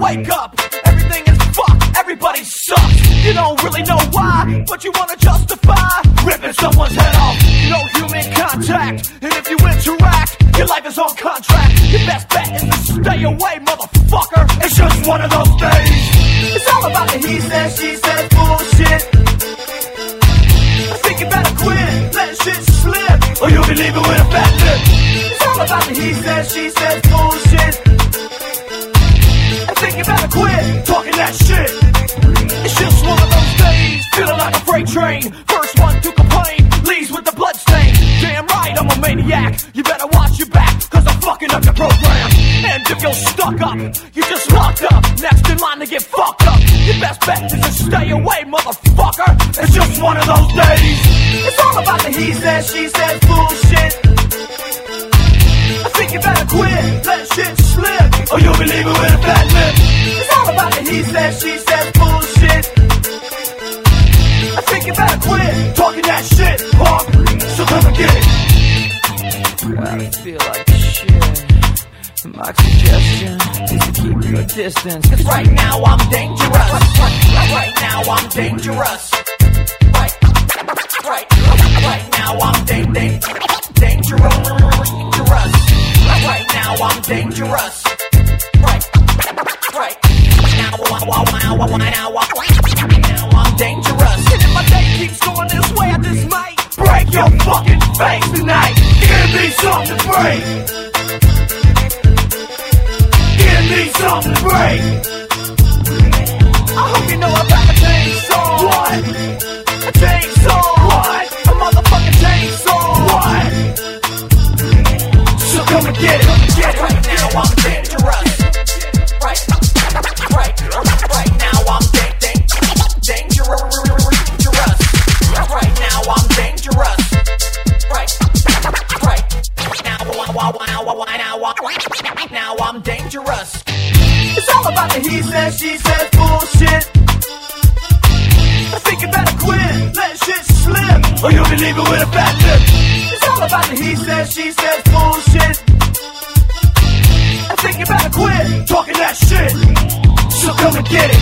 wake up, everything is fucked, everybody sucks. You don't really know why, but you wanna justify ripping someone's head off. No human contact, and if you interact, your life is on contract. Your best bet is to stay away, motherfucker. It's just one of those days. It's all about the he said, she said bullshit. I think you better quit, let shit slip, or you'll be leaving with a fat lip. It's all about the he said, she said bullshit. You better quit talking that shit. It's just one of those days, feeling like a freight train. First one to complain, leaves with the blood stain. Damn right, I'm a maniac. You better watch your back, cause I'm fucking up your program. And if you're stuck up, you're just locked up. Next in line to get fucked up. Your best bet is to stay away, motherfucker. It's just one of those days. It's all about the he says, she says bullshit. I think you better it. I feel like shit. My suggestion is to keep your distance. Cause right now I'm dangerous. Right now I'm dangerous. Right, right, right now I'm dang, dang, dangerous. Right now I'm dangerous. Right, right. Now, wow, wow, wow, now, now I'm dangerous. And if my day keeps going this way, I just might break your fucking face tonight. Give me something to break. Give me something to break. I hope you know about a chainsaw. What? A chainsaw. What? A motherfucking chainsaw. What? So come and get it. Get it. Now I'm dangerous. Now I'm dangerous. It's all about the he says, she says bullshit. I think you better quit, let shit slip, or you'll be leaving with a fat lip. It's all about the he says, she says bullshit. I think you better quit talking that shit. So come and get it.